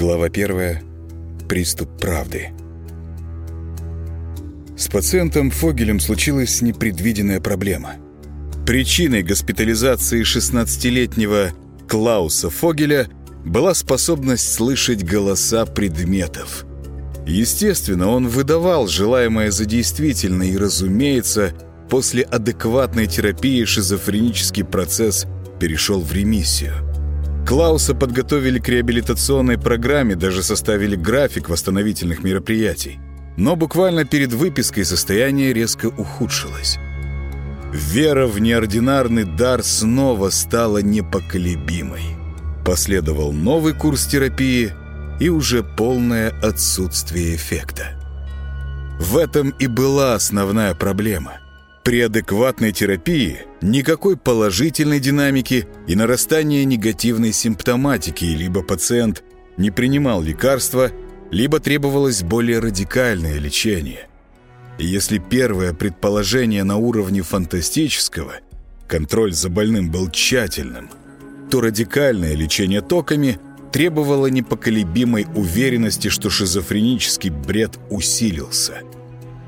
Глава 1. Приступ правды. С пациентом Фогелем случилась непредвиденная проблема. Причиной госпитализации 16-летнего Клауса Фогеля была способность слышать голоса предметов. Естественно, он выдавал желаемое за действительное, и, разумеется, после адекватной терапии шизофренический процесс перешел в ремиссию – Клауса подготовили к реабилитационной программе, даже составили график восстановительных мероприятий. Но буквально перед выпиской состояние резко ухудшилось. Вера в неординарный дар снова стала непоколебимой. Последовал новый курс терапии и уже полное отсутствие эффекта. В этом и была основная проблема – при адекватной терапии никакой положительной динамики и нарастания негативной симптоматики, либо пациент не принимал лекарства, либо требовалось более радикальное лечение. И если первое предположение на уровне фантастического, контроль за больным был тщательным, то радикальное лечение токами требовало непоколебимой уверенности, что шизофренический бред усилился.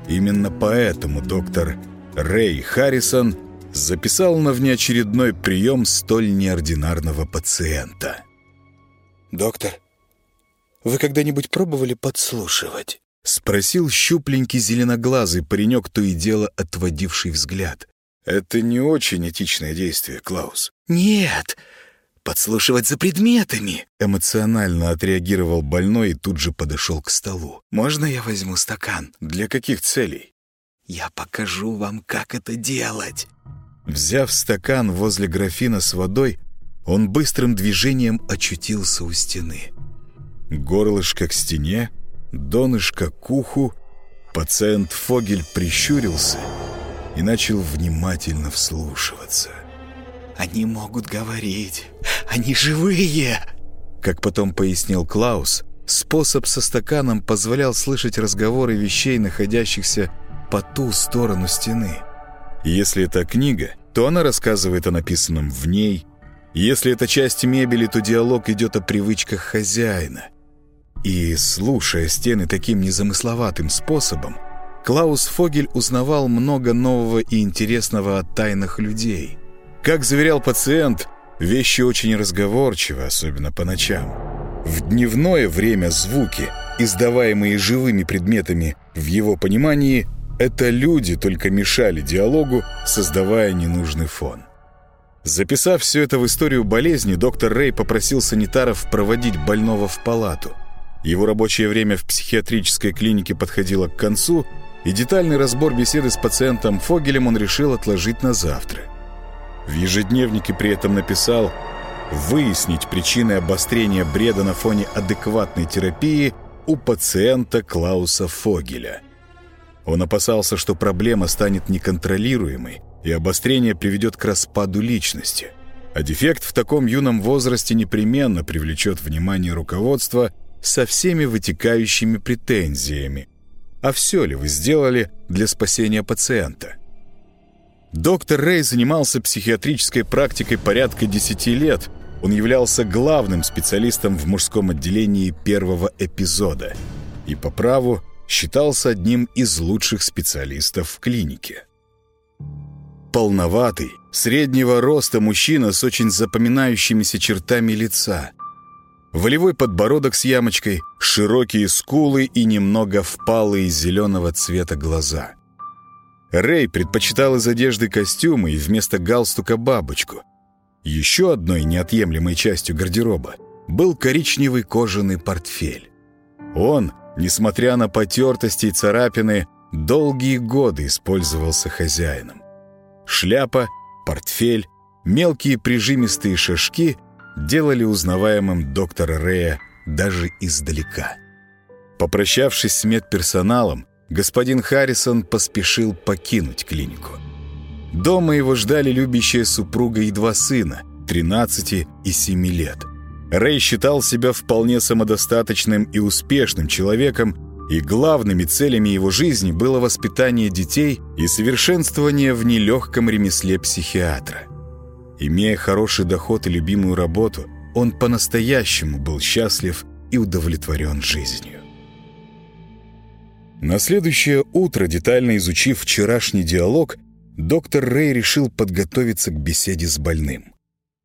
Именно поэтому доктор Рэй Харрисон записал на внеочередной прием столь неординарного пациента. «Доктор, вы когда-нибудь пробовали подслушивать?» — спросил щупленький зеленоглазый паренек, то и дело отводивший взгляд. «Это не очень этичное действие, Клаус». «Нет, подслушивать за предметами!» Эмоционально отреагировал больной и тут же подошел к столу. «Можно я возьму стакан?» «Для каких целей?» Я покажу вам, как это делать». Взяв стакан возле графина с водой, он быстрым движением очутился у стены. Горлышко к стене, донышко к уху. Пациент Фогель прищурился и начал внимательно вслушиваться. «Они могут говорить. Они живые!» Как потом пояснил Клаус, способ со стаканом позволял слышать разговоры вещей, находящихся по ту сторону стены. Если это книга, то она рассказывает о написанном в ней. Если это часть мебели, то диалог идет о привычках хозяина. И, слушая стены таким незамысловатым способом, Клаус Фогель узнавал много нового и интересного от тайных людей. Как заверял пациент, вещи очень разговорчивы, особенно по ночам. В дневное время звуки, издаваемые живыми предметами, в его понимании – это люди только мешали диалогу, создавая ненужный фон. Записав все это в историю болезни, доктор Рэй попросил санитаров проводить больного в палату. Его рабочее время в психиатрической клинике подходило к концу, и детальный разбор беседы с пациентом Фогелем он решил отложить на завтра. В ежедневнике при этом написал «Выяснить причины обострения бреда на фоне адекватной терапии у пациента Клауса Фогеля». Он опасался, что проблема станет неконтролируемой, и обострение приведет к распаду личности. А дефект в таком юном возрасте непременно привлечет внимание руководства со всеми вытекающими претензиями. А все ли вы сделали для спасения пациента? Доктор Рэй занимался психиатрической практикой порядка 10 лет. Он являлся главным специалистом в мужском отделении первого эпизода. И по праву считался одним из лучших специалистов в клинике. Полноватый, среднего роста мужчина с очень запоминающимися чертами лица. Волевой подбородок с ямочкой, широкие скулы и немного впалые зеленого цвета глаза. Рэй предпочитал из одежды костюмы и вместо галстука бабочку. Еще одной неотъемлемой частью гардероба был коричневый кожаный портфель. Он несмотря на потертости и царапины, долгие годы использовался хозяином. Шляпа, портфель, мелкие прижимистые шажки делали узнаваемым доктора Рея даже издалека. Попрощавшись с медперсоналом, господин Харрисон поспешил покинуть клинику. Дома его ждали любящая супруга и два сына, 13 и 7 лет – Рэй считал себя вполне самодостаточным и успешным человеком, и главными целями его жизни было воспитание детей и совершенствование в нелегком ремесле психиатра. Имея хороший доход и любимую работу, он по-настоящему был счастлив и удовлетворен жизнью. На следующее утро, детально изучив вчерашний диалог, доктор Рэй решил подготовиться к беседе с больным.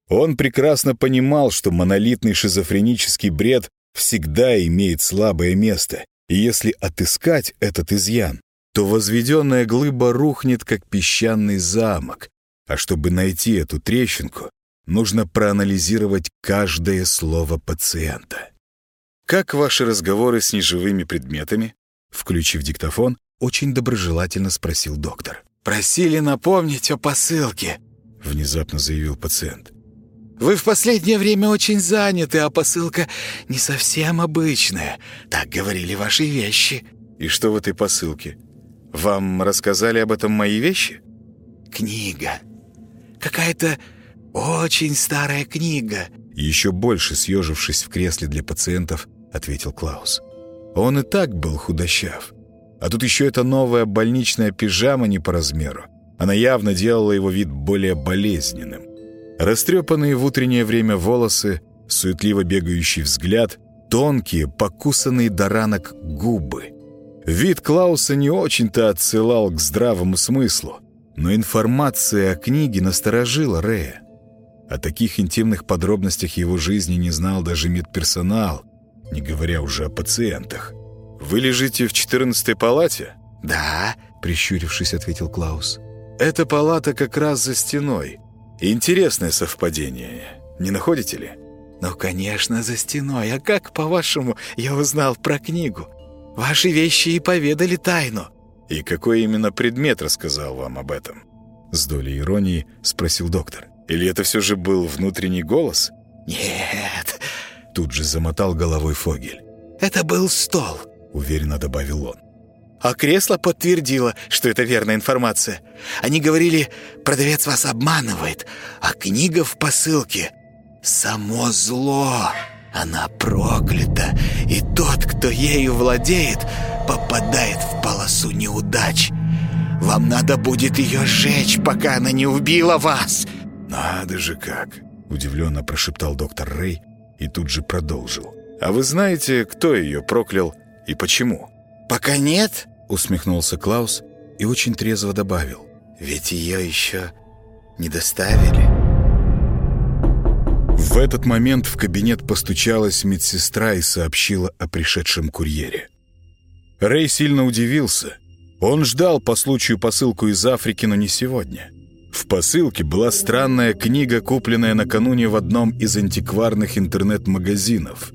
Он прекрасно понимал, что монолитный шизофренический бред всегда имеет слабое место, и если отыскать этот изъян, то возведенная глыба рухнет, как песчаный замок, а чтобы найти эту трещинку, нужно проанализировать каждое слово пациента. «Как ваши разговоры с неживыми предметами?» Включив диктофон, очень доброжелательно спросил доктор. «Просили напомнить о посылке», — внезапно заявил пациент. «Вы в последнее время очень заняты, а посылка не совсем обычная. Так говорили ваши вещи». «И что в этой посылке? Вам рассказали об этом мои вещи?» «Книга. Какая-то очень старая книга». Еще больше съежившись в кресле для пациентов, ответил Клаус. Он и так был худощав. А тут еще эта новая больничная пижама не по размеру. Она явно делала его вид более болезненным. Растрепанные в утреннее время волосы, суетливо бегающий взгляд, тонкие, покусанные до ранок губы. Вид Клауса не очень-то отсылал к здравому смыслу, но информация о книге насторожила Рея. О таких интимных подробностях его жизни не знал даже медперсонал, не говоря уже о пациентах. «Вы лежите в четырнадцатой палате?» «Да», — прищурившись, ответил Клаус. «Эта палата как раз за стеной. Интересное совпадение, не находите ли?» «Ну, конечно, за стеной. А как, по-вашему, я узнал про книгу? Ваши вещи и поведали тайну». «И какой именно предмет рассказал вам об этом?» С долей иронии спросил доктор. «Или это все же был внутренний голос?» «Нет», — тут же замотал головой Фогель. «Это был стол уверенно добавил он. А кресло подтвердило, что это верная информация. Они говорили, продавец вас обманывает, а книга в посылке — само зло. Она проклята, и тот, кто ею владеет, попадает в полосу неудач. Вам надо будет ее сжечь, пока она не убила вас. «Надо же как!» — удивленно прошептал доктор Рэй и тут же продолжил. «А вы знаете, кто ее проклял и почему?» «Пока нет», — усмехнулся Клаус и очень трезво добавил. «Ведь ее еще не доставили». В этот момент в кабинет постучалась медсестра и сообщила о пришедшем курьере. Рэй сильно удивился. Он ждал по случаю посылку из Африки, но не сегодня. В посылке была странная книга, купленная накануне в одном из антикварных интернет-магазинов.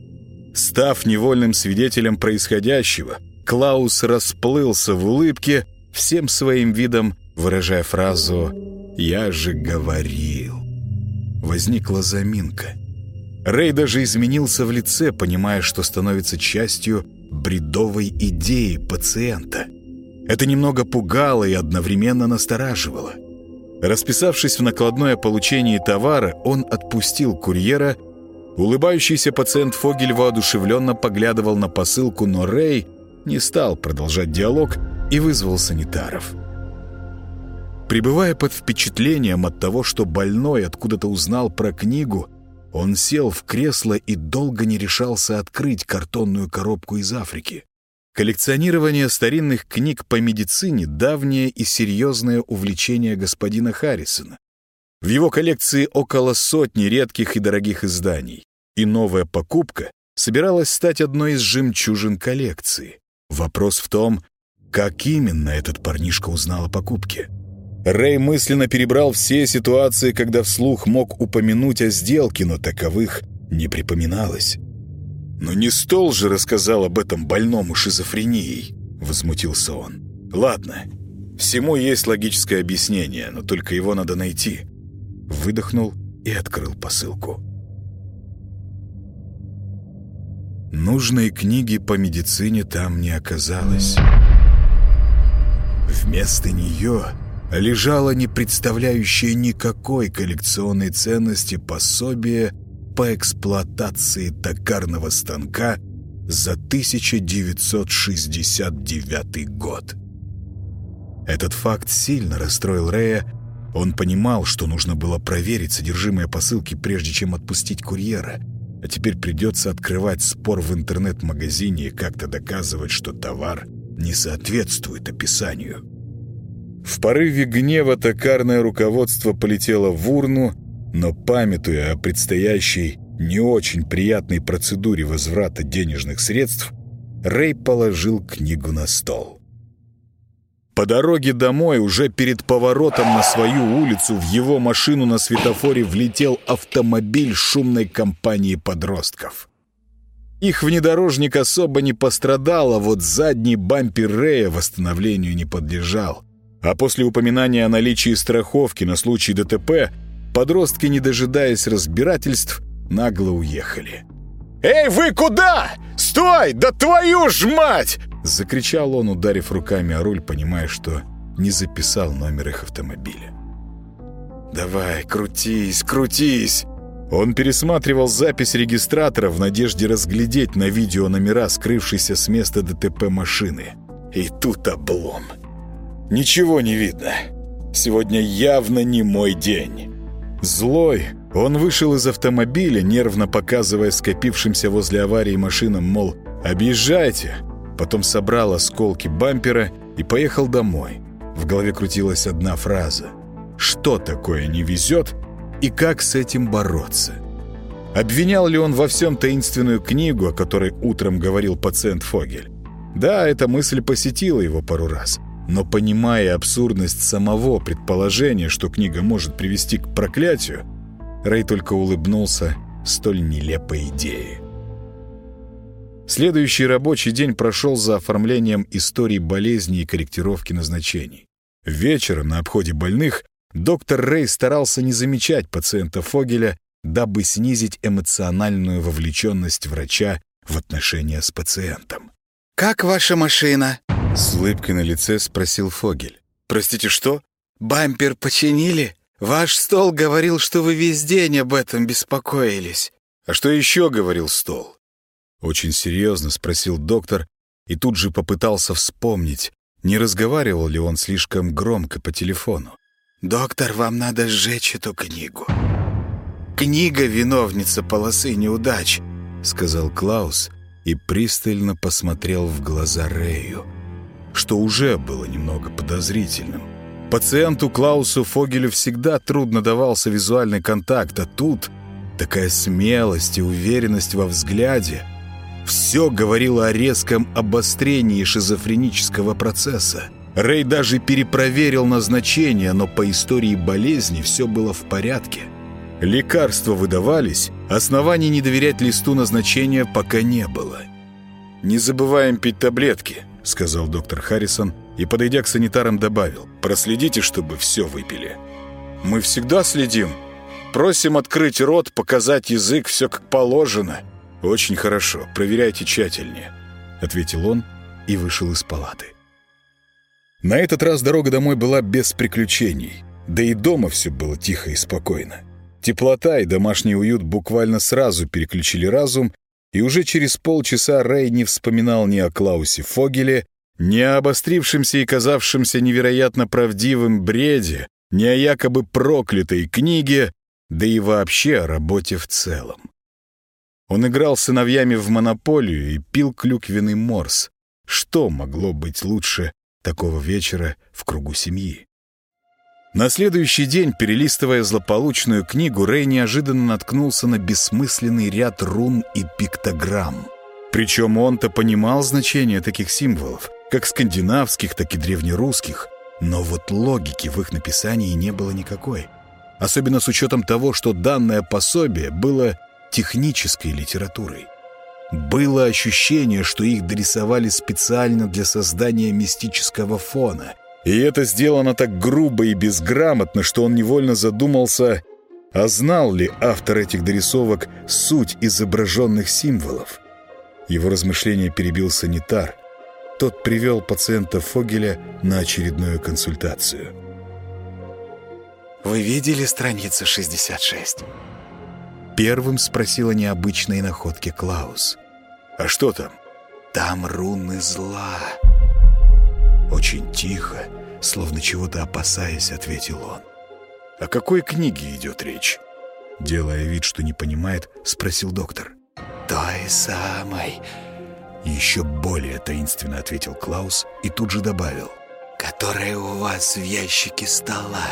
Став невольным свидетелем происходящего, Клаус расплылся в улыбке, всем своим видом выражая фразу «Я же говорил». Возникла заминка. Рэй даже изменился в лице, понимая, что становится частью бредовой идеи пациента. Это немного пугало и одновременно настораживало. Расписавшись в накладное получение товара, он отпустил курьера Улыбающийся пациент Фогель воодушевленно поглядывал на посылку, но Рэй не стал продолжать диалог и вызвал санитаров. Пребывая под впечатлением от того, что больной откуда-то узнал про книгу, он сел в кресло и долго не решался открыть картонную коробку из Африки. Коллекционирование старинных книг по медицине — давнее и серьезное увлечение господина Харрисона. В его коллекции около сотни редких и дорогих изданий, и новая покупка собиралась стать одной из жемчужин коллекции. Вопрос в том, как именно этот парнишка узнал о покупке. Рэй мысленно перебрал все ситуации, когда вслух мог упомянуть о сделке, но таковых не припоминалось. «Но не стол же рассказал об этом больному шизофренией», — возмутился он. «Ладно, всему есть логическое объяснение, но только его надо найти выдохнул и открыл посылку. Нужной книги по медицине там не оказалось. Вместо нее лежало не представляющее никакой коллекционной ценности пособие по эксплуатации токарного станка за 1969 год. Этот факт сильно расстроил Рея, он понимал, что нужно было проверить содержимое посылки, прежде чем отпустить курьера. А теперь придется открывать спор в интернет-магазине и как-то доказывать, что товар не соответствует описанию. В порыве гнева токарное руководство полетело в урну, но, памятуя о предстоящей не очень приятной процедуре возврата денежных средств, Рэй положил книгу на стол. По дороге домой, уже перед поворотом на свою улицу, в его машину на светофоре влетел автомобиль шумной компании подростков. Их внедорожник особо не пострадал, а вот задний бампер Рэя восстановлению не подлежал. А после упоминания о наличии страховки на случай ДТП, подростки, не дожидаясь разбирательств, нагло уехали. «Эй, вы куда? Стой! Да твою ж мать!» Закричал он, ударив руками о руль, понимая, что не записал номер их автомобиля. «Давай, крутись, крутись!» Он пересматривал запись регистратора в надежде разглядеть на видео номера скрывшейся с места ДТП машины. И тут облом. Ничего не видно. Сегодня явно не мой день. Злой, он вышел из автомобиля, нервно показывая скопившимся возле аварии машинам, мол, «Объезжайте!» Потом собрал осколки бампера и поехал домой. В голове крутилась одна фраза. «Что такое не везет и как с этим бороться?» Обвинял ли он во всем таинственную книгу, о которой утром говорил пациент Фогель? Да, эта мысль посетила его пару раз. Но понимая абсурдность самого предположения, что книга может привести к проклятию, Рэй только улыбнулся столь нелепой идее. Следующий рабочий день прошел за оформлением истории болезни и корректировки назначений. Вечером на обходе больных доктор Рэй старался не замечать пациента Фогеля, дабы снизить эмоциональную вовлеченность врача в отношения с пациентом. «Как ваша машина?» — с улыбкой на лице спросил Фогель. «Простите, что? Бампер починили? Ваш стол говорил, что вы весь день об этом беспокоились». «А что еще говорил стол?» Очень серьезно спросил доктор и тут же попытался вспомнить, не разговаривал ли он слишком громко по телефону. «Доктор, вам надо сжечь эту книгу. Книга — виновница полосы неудач», — сказал Клаус и пристально посмотрел в глаза Рэю, что уже было немного подозрительным. Пациенту Клаусу Фогелю всегда трудно давался визуальный контакт, а тут такая смелость и уверенность во взгляде — все говорило о резком обострении шизофренического процесса. Рэй даже перепроверил назначение, но по истории болезни все было в порядке. Лекарства выдавались, оснований не доверять листу назначения пока не было. «Не забываем пить таблетки», — сказал доктор Харрисон и, подойдя к санитарам, добавил. «Проследите, чтобы все выпили». «Мы всегда следим. Просим открыть рот, показать язык, все как положено», «Очень хорошо. Проверяйте тщательнее», — ответил он и вышел из палаты. На этот раз дорога домой была без приключений. Да и дома все было тихо и спокойно. Теплота и домашний уют буквально сразу переключили разум, и уже через полчаса Рэй не вспоминал ни о Клаусе Фогеле, ни о обострившемся и казавшемся невероятно правдивым бреде, ни о якобы проклятой книге, да и вообще о работе в целом. Он играл с сыновьями в монополию и пил клюквенный морс. Что могло быть лучше такого вечера в кругу семьи? На следующий день, перелистывая злополучную книгу, Рэй неожиданно наткнулся на бессмысленный ряд рун и пиктограмм. Причем он-то понимал значение таких символов, как скандинавских, так и древнерусских, но вот логики в их написании не было никакой. Особенно с учетом того, что данное пособие было технической литературой. Было ощущение, что их дорисовали специально для создания мистического фона. И это сделано так грубо и безграмотно, что он невольно задумался, а знал ли автор этих дорисовок суть изображенных символов. Его размышления перебил санитар. Тот привел пациента Фогеля на очередную консультацию. «Вы видели страницу 66?» Первым спросил о необычной находке Клаус. «А что там?» «Там руны зла». Очень тихо, словно чего-то опасаясь, ответил он. «О какой книге идет речь?» Делая вид, что не понимает, спросил доктор. «Той самой», еще более таинственно ответил Клаус и тут же добавил. «Которая у вас в ящике стола.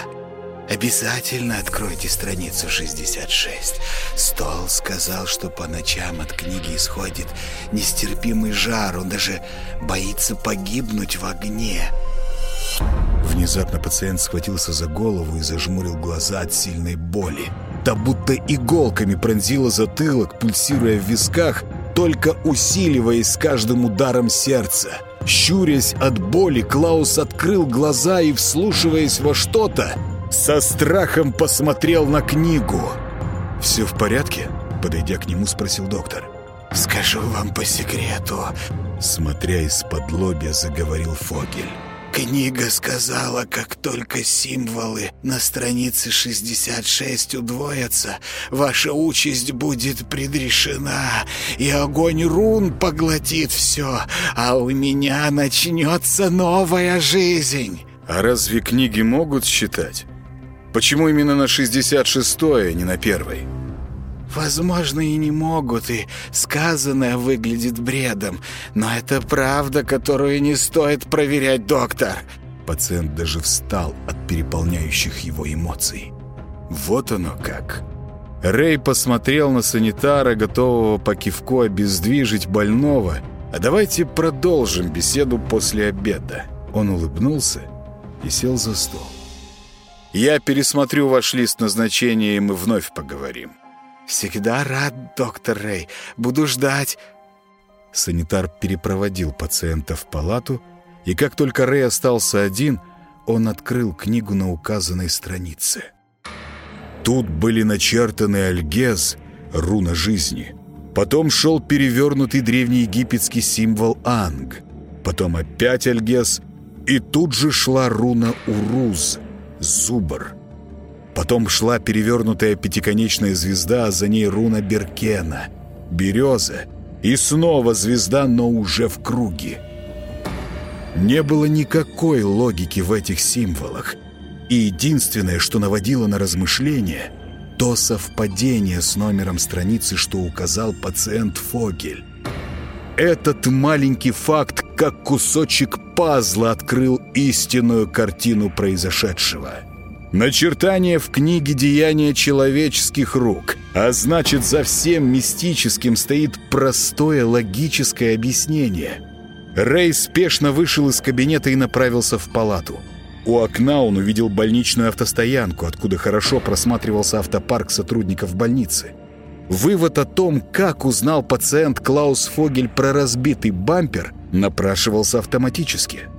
Обязательно откройте страницу 66. Стол сказал, что по ночам от книги исходит нестерпимый жар. Он даже боится погибнуть в огне». Внезапно пациент схватился за голову и зажмурил глаза от сильной боли. Та будто иголками пронзила затылок, пульсируя в висках, только усиливаясь с каждым ударом сердца. Щурясь от боли, Клаус открыл глаза и, вслушиваясь во что-то, со страхом посмотрел на книгу. «Все в порядке?» — подойдя к нему, спросил доктор. «Скажу вам по секрету», — смотря из-под лобья, заговорил Фогель. Книга сказала, как только символы на странице 66 удвоятся, ваша участь будет предрешена, и огонь рун поглотит все, а у меня начнется новая жизнь. А разве книги могут считать? Почему именно на 66-е, а не на первой? Возможно, и не могут, и сказанное выглядит бредом. Но это правда, которую не стоит проверять, доктор. Пациент даже встал от переполняющих его эмоций. Вот оно как. Рэй посмотрел на санитара, готового по кивку обездвижить больного. «А давайте продолжим беседу после обеда». Он улыбнулся и сел за стол. «Я пересмотрю ваш лист назначения, и мы вновь поговорим». «Всегда рад, доктор Рэй. Буду ждать». Санитар перепроводил пациента в палату, и как только Рэй остался один, он открыл книгу на указанной странице. Тут были начертаны альгез, руна жизни. Потом шел перевернутый древнеегипетский символ Анг. Потом опять альгез, и тут же шла руна Уруз, зубр. Потом шла перевернутая пятиконечная звезда, а за ней руна Беркена, береза и снова звезда, но уже в круге. Не было никакой логики в этих символах. И единственное, что наводило на размышления, то совпадение с номером страницы, что указал пациент Фогель. Этот маленький факт, как кусочек пазла, открыл истинную картину произошедшего – Начертание в книге «Деяния человеческих рук», а значит, за всем мистическим стоит простое логическое объяснение. Рэй спешно вышел из кабинета и направился в палату. У окна он увидел больничную автостоянку, откуда хорошо просматривался автопарк сотрудников больницы. Вывод о том, как узнал пациент Клаус Фогель про разбитый бампер, напрашивался автоматически –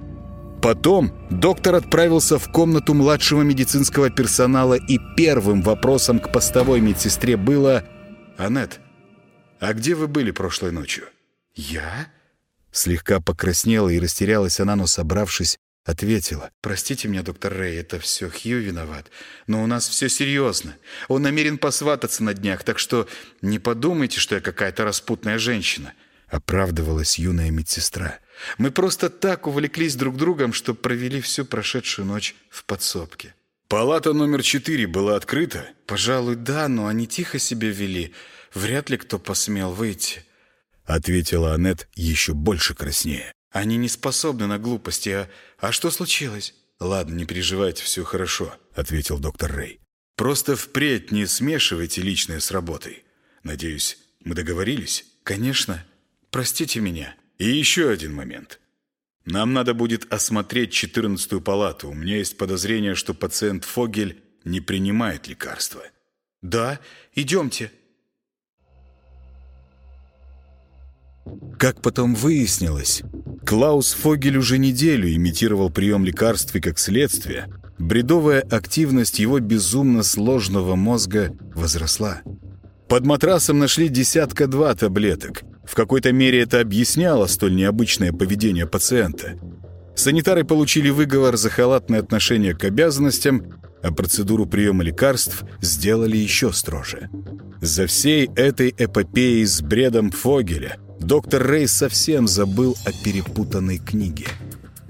Потом доктор отправился в комнату младшего медицинского персонала, и первым вопросом к постовой медсестре было «Аннет, а где вы были прошлой ночью?» «Я?» Слегка покраснела и растерялась она, но, собравшись, ответила. «Простите меня, доктор Рэй, это все Хью виноват. Но у нас все серьезно. Он намерен посвататься на днях, так что не подумайте, что я какая-то распутная женщина», — оправдывалась юная медсестра. Мы просто так увлеклись друг другом, что провели всю прошедшую ночь в подсобке. Палата номер четыре была открыта? Пожалуй, да, но они тихо себя вели. Вряд ли кто посмел выйти. Ответила Аннет еще больше краснее. Они не способны на глупости. А, а что случилось? Ладно, не переживайте, все хорошо, ответил доктор Рэй. Просто впредь не смешивайте личное с работой. Надеюсь, мы договорились? Конечно. Простите меня. И еще один момент. Нам надо будет осмотреть 14-ю палату. У меня есть подозрение, что пациент Фогель не принимает лекарства. Да, идемте. Как потом выяснилось, Клаус Фогель уже неделю имитировал прием лекарств и как следствие, бредовая активность его безумно сложного мозга возросла. Под матрасом нашли десятка-два таблеток, в какой-то мере это объясняло столь необычное поведение пациента. Санитары получили выговор за халатное отношение к обязанностям, а процедуру приема лекарств сделали еще строже. За всей этой эпопеей с бредом Фогеля доктор Рей совсем забыл о перепутанной книге.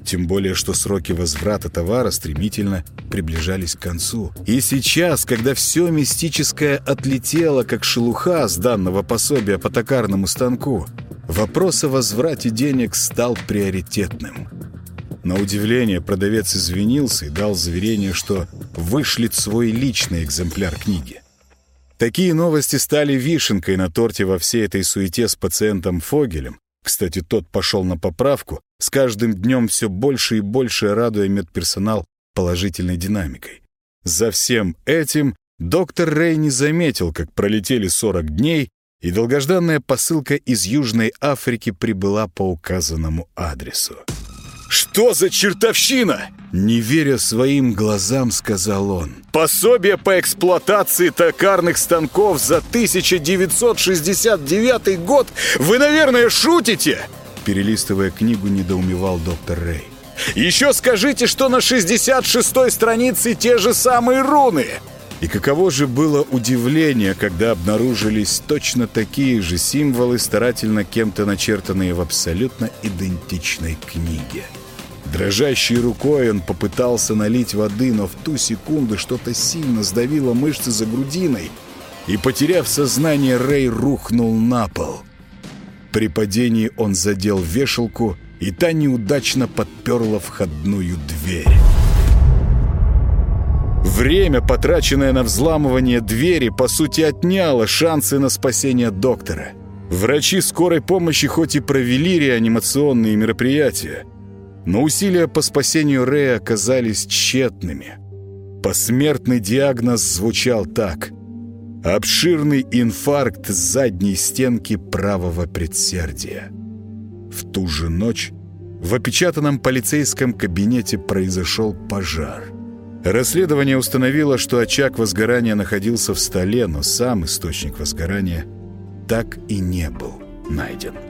Тем более, что сроки возврата товара стремительно приближались к концу. И сейчас, когда все мистическое отлетело, как шелуха с данного пособия по токарному станку, вопрос о возврате денег стал приоритетным. На удивление продавец извинился и дал заверение, что вышлет свой личный экземпляр книги. Такие новости стали вишенкой на торте во всей этой суете с пациентом Фогелем. Кстати, тот пошел на поправку, с каждым днем все больше и больше радуя медперсонал положительной динамикой. За всем этим доктор Рэй не заметил, как пролетели 40 дней, и долгожданная посылка из Южной Африки прибыла по указанному адресу. «Что за чертовщина?» Не веря своим глазам, сказал он. «Пособие по эксплуатации токарных станков за 1969 год? Вы, наверное, шутите?» Перелистывая книгу, недоумевал доктор Рэй. «Еще скажите, что на 66-й странице те же самые руны!» И каково же было удивление, когда обнаружились точно такие же символы, старательно кем-то начертанные в абсолютно идентичной книге. Дрожащей рукой он попытался налить воды, но в ту секунду что-то сильно сдавило мышцы за грудиной, и, потеряв сознание, Рэй рухнул на пол. При падении он задел вешалку, и та неудачно подперла входную дверь. Время, потраченное на взламывание двери, по сути отняло шансы на спасение доктора. Врачи скорой помощи хоть и провели реанимационные мероприятия, но усилия по спасению Рэя оказались тщетными. Посмертный диагноз звучал так. Обширный инфаркт задней стенки правого предсердия. В ту же ночь в опечатанном полицейском кабинете произошел пожар. Расследование установило, что очаг возгорания находился в столе, но сам источник возгорания так и не был найден.